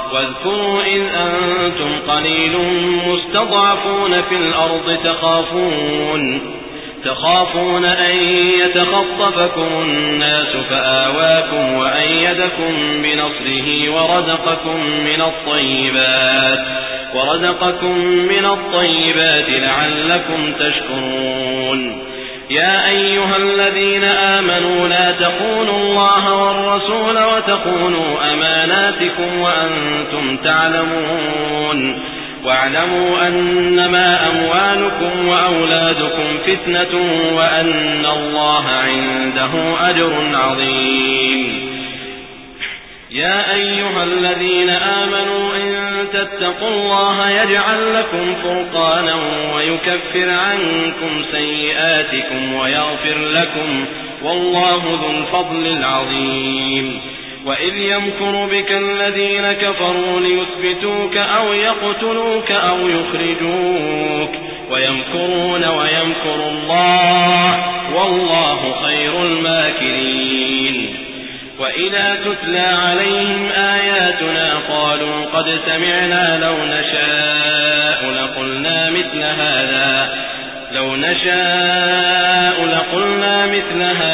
واذكروا إذ أنتم قليل مستضعفون في الأرض تخافون تخافون أن يتخطفكم الناس فآواكم وأيدكم بنصره ورزقكم من الطيبات ورزقكم من الطيبات لعلكم تشكرون. يا أيها الذين آمنوا تخونوا الله والرسول وتخونوا أماناتكم وأنتم تعلمون. واعلموا أنما أموالكم وأولادكم فتنة وأن الله عنده أجر عظيم. يا أيها الذين آمنوا إن تتقوا الله يجعل لكم فرقانا ويكفر عنكم سيئاتكم ويغفر لكم والله ذو الفضل العظيم. وإذ يمكر بك الذين كفروا ليثبتوك أو يقتلوك أو يخرجوك. ويمكرون ويمكر الله. والله خير الماكرين. وإذا تتلى عليهم آياتنا قالوا قد سمعنا لو نشاء لقلنا مثل هذا. لو نشاء لقلنا مثل هذا